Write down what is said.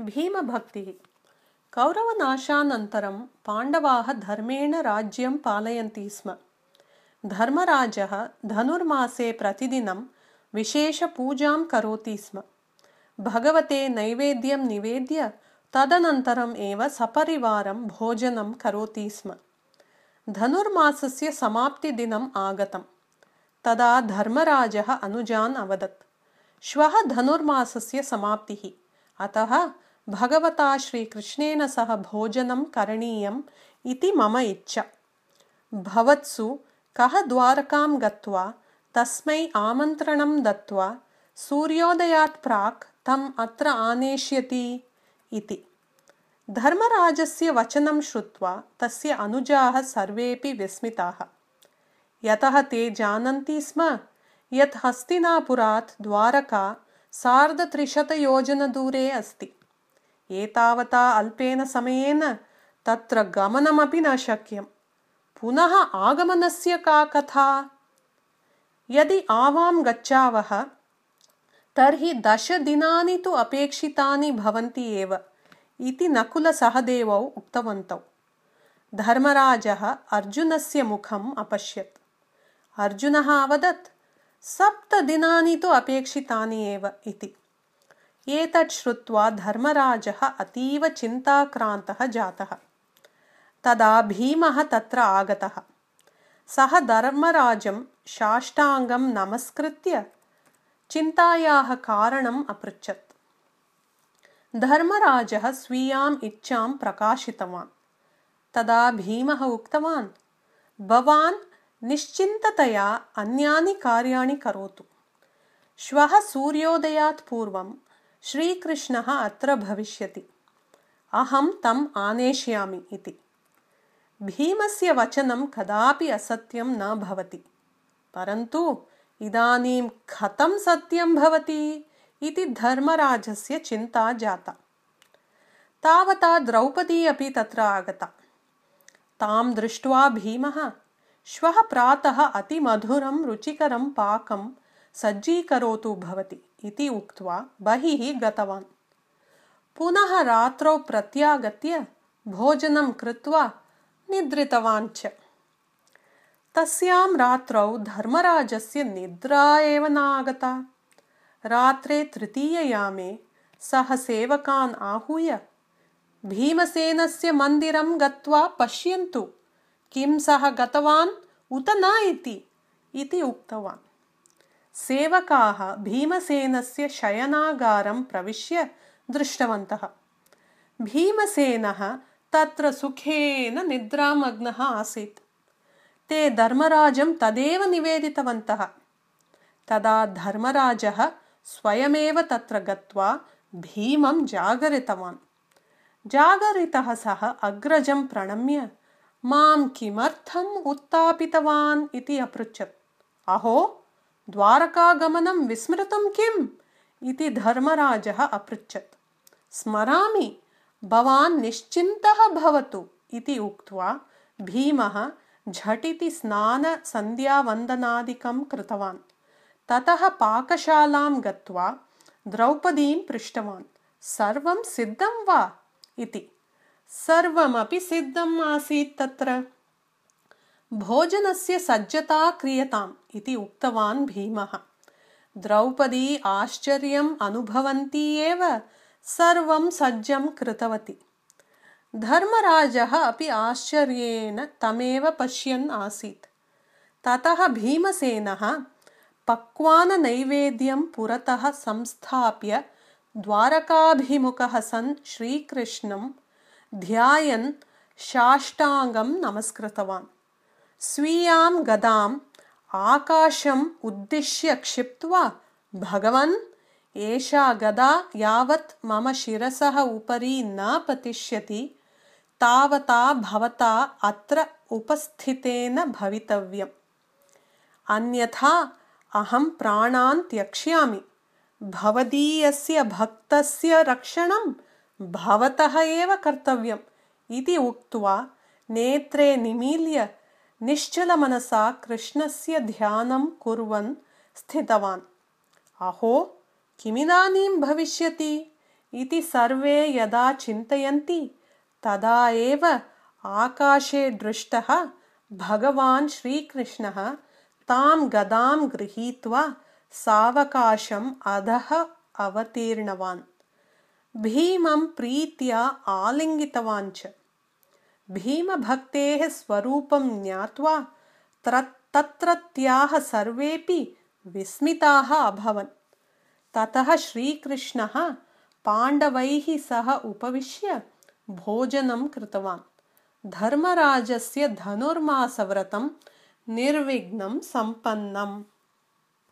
भीमभक्तिः। कौरवनाशानन्तरं पाण्डवाः धर्मेण राज्यं पालयन्ति स्म। धर्मराजः धनुर्मासे प्रतिदिनं विशेषपूजां करोति स्म। भगवते नैवेद्यं निवेद्य तदनन्तरम् एव सपरिवारं भोजनं करोति स्म। धनुर्मासस्य समाप्तिदिनम् आगतं तदा धर्मराजः अनुजान् अवदत्। श्वः धनुर्मासस्य समाप्तिः। अतः भगवता श्रीकृष्णेन सह भोजनं करणीयम् इति मम इच्छा। भवत्सु कः द्वारकां गत्वा तस्मै आमन्त्रणं दत्त्वा सूर्योदयात् प्राक् तम् अत्र आनेष्यति इति। धर्मराजस्य वचनं श्रुत्वा तस्य अनुजाः सर्वेपि विस्मिताः। यतः ते जानन्ति स्म यत् हस्तिनापुरात् द्वारका सार्धत्रिशतयोजनदूरे अस्ति एतावता अल्पेन समयेन तत्र गमनमपि न शक्यम्। पुनः आगमनस्य का कथा? यदि आवां गच्छावः तर्हि दशदिनानि तु अपेक्षितानि भवन्ति एव इति नकुलसहदेवौ उक्तवन्तौ। धर्मराजः अर्जुनस्य मुखम् अपश्यत्। अर्जुनः अवदत् सप्तदिनानि तु अपेक्षितानि एव इति एतत् श्रुत्वा धर्मराजः अतीव चिन्ताक्रान्तः जातः। तदा भीमः तत्र आगतः। सः धर्मराजं साष्टाङ्गं नमस्कृत्य चिन्तायाः कारणम् अपृच्छत्। धर्मराजः स्वीयाम् इच्छां प्रकाशितवान्। तदा भीमः उक्तवान् भवान् निश्चिन्ततया अन्यानि कार्याणि करोतु। श्वः सूर्योदयात् पूर्वं श्रीकृष्णः अत्र भविष्यति। अहं तम् आनेष्यामि इति। भीमस्य वचनं कदापि असत्यं न भवति। परन्तु इदानीं कथं सत्यं भवति इति धर्मराजस्य चिन्ता जाता। तावता द्रौपदी अपि तत्र आगता। तां दृष्ट्वा भीमः श्वः प्रातः अतिमधुरं रुचिकरं पाकं सज्जीकरोतु भवति इति उक्त्वा बहिः गतवान्। पुनः रात्रौ प्रत्यागत्य भोजनं कृत्वा निद्रितवान् च। तस्यां रात्रौ धर्मराजस्य निद्रा एव न आगता रात्रे तृतीययामे सः सेवकान् आहूय भीमसेनस्य मन्दिरं गत्वा पश्यन्तु किं सः गतवान् उत न इति उक्तवान् सेवकाः भीमसेनस्य शयनागारं प्रविश्य दृष्टवन्तः। भीमसेनः तत्र सुखेन निद्रामग्नः आसीत्। ते धर्मराजं तदेव निवेदितवन्तः। तदा धर्मराजः स्वयमेव तत्र गत्वा भीमं जागरितवान्। जागरितः सः अग्रजं प्रणम्य मां किमर्थम् उत्थापितवान् इति अपृच्छत्। अहो द्वारकागमनं विस्मृतं किम्? इति धर्मराजः अपृच्छत्। स्मरामि भवान् निश्चिन्तः भवतु इति उक्त्वा भीमः झटिति स्नानसन्ध्यावन्दनादिकं कृतवान्। ततः पाकशालां गत्वा द्रौपदीं पृष्टवान्। सर्वं सिद्धं वा? इति। सर्वमपि सिद्धम् आसीत् तत्र भोजनस्य सज्जता क्रियताम् इति उक्तवान् भीमः। द्रौपदी आश्चर्यम् अनुभवन्ती एव सर्वं सज्जं कृतवती। धर्मराजः अपि आश्चर्येण तमेव पश्यन् आसीत्। ततः भीमसेनः पक्वाननैवेद्यं पुरतः संस्थाप्य द्वारकाभिमुखः सन् श्रीकृष्णं ध्यायन् साष्टाङ्गं नमस्कृतवान् स्वीयां गदाम् आकाशम् उद्दिश्य क्षिप्त्वा भगवन् एषा गदा यावत् मम शिरसः उपरि न पतिष्यति तावता भवता अत्र उपस्थितेन भवितव्यम्। अन्यथा अहं प्राणान् त्यक्ष्यामि। भवदीयस्य भक्तस्य रक्षणं भवतः एव कर्तव्यम् इति उक्त्वा नेत्रे निमील्य निश्चलमनसा कृष्णस्य ध्यानं कुर्वन् स्थितवान्। अहो किमिदानीं भविष्यति? इति सर्वे यदा चिन्तयन्ति तदा एव आकाशे दृष्टः भगवान् श्रीकृष्णः तां गदां गृहीत्वा सावकाशम् अधः अवतीर्णवान्। भीमं प्रीत्या आलिङ्गितवान् च भीमभक्तेः स्वरूपं ज्ञात्वा तत्रत्याः सर्वेपि विस्मिताः अभवन्। ततः श्रीकृष्णः पाण्डवैः सह उपविश्य भोजनं कृतवान्। धर्मराजस्य धनुर्मासव्रतं निर्विघ्नं सम्पन्नम्